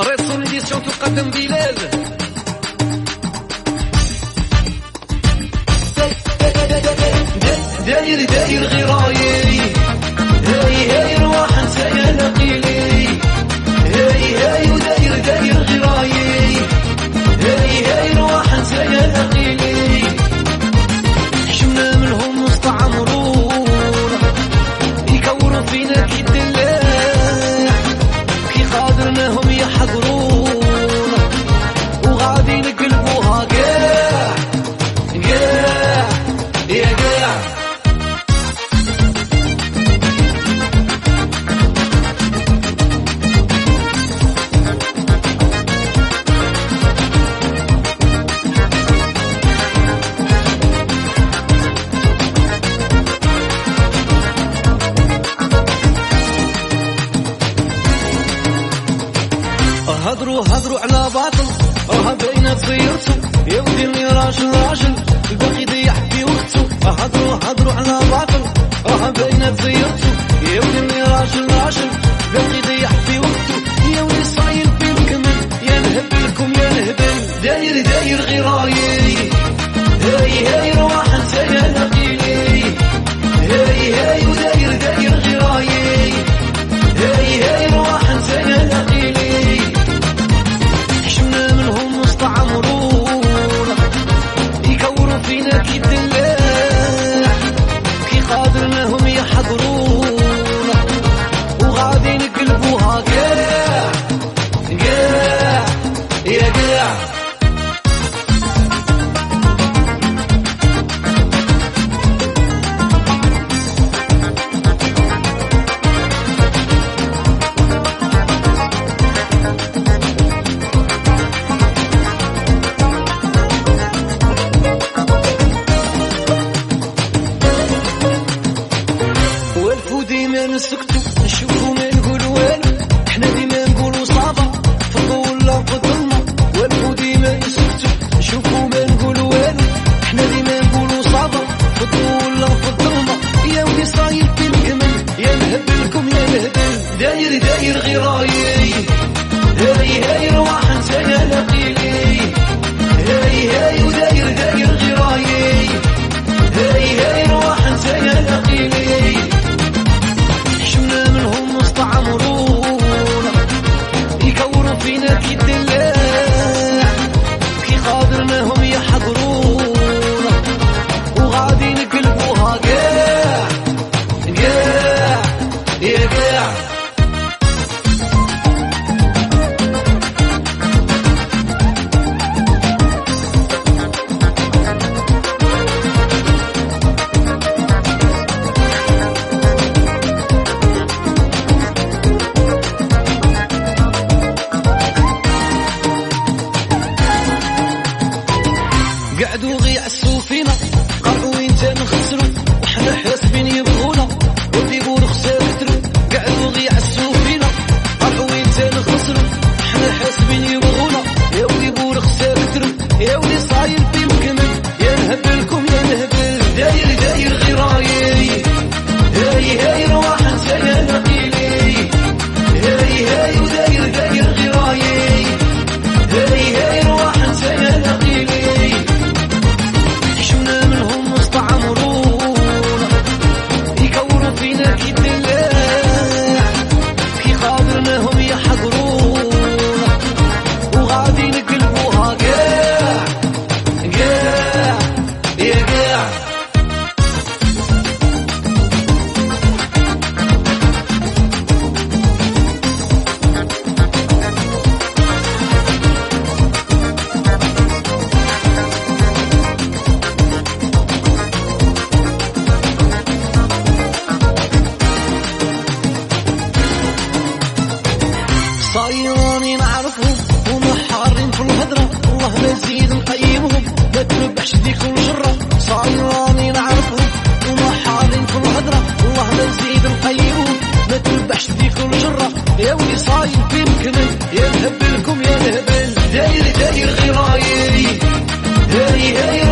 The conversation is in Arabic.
ريسون اديسيون تقدم بلال داير داير غير هدروا هدروا على باطل. هدرين تصيرتو يودي اللي راجل راجل. الباقي ضيع في وقته. هدروا هدروا على باطل. هدرين تصيرتو نشوفو ديما نسكتو نشوفو ما نقولو والو وفينا فينا وين جا نخسرو وحنا حاسبين يبقى اشديكم جرة يا ولي صايم في مكمل يا نهبلكم يا نهبل داير داير غير رايي هاي هاي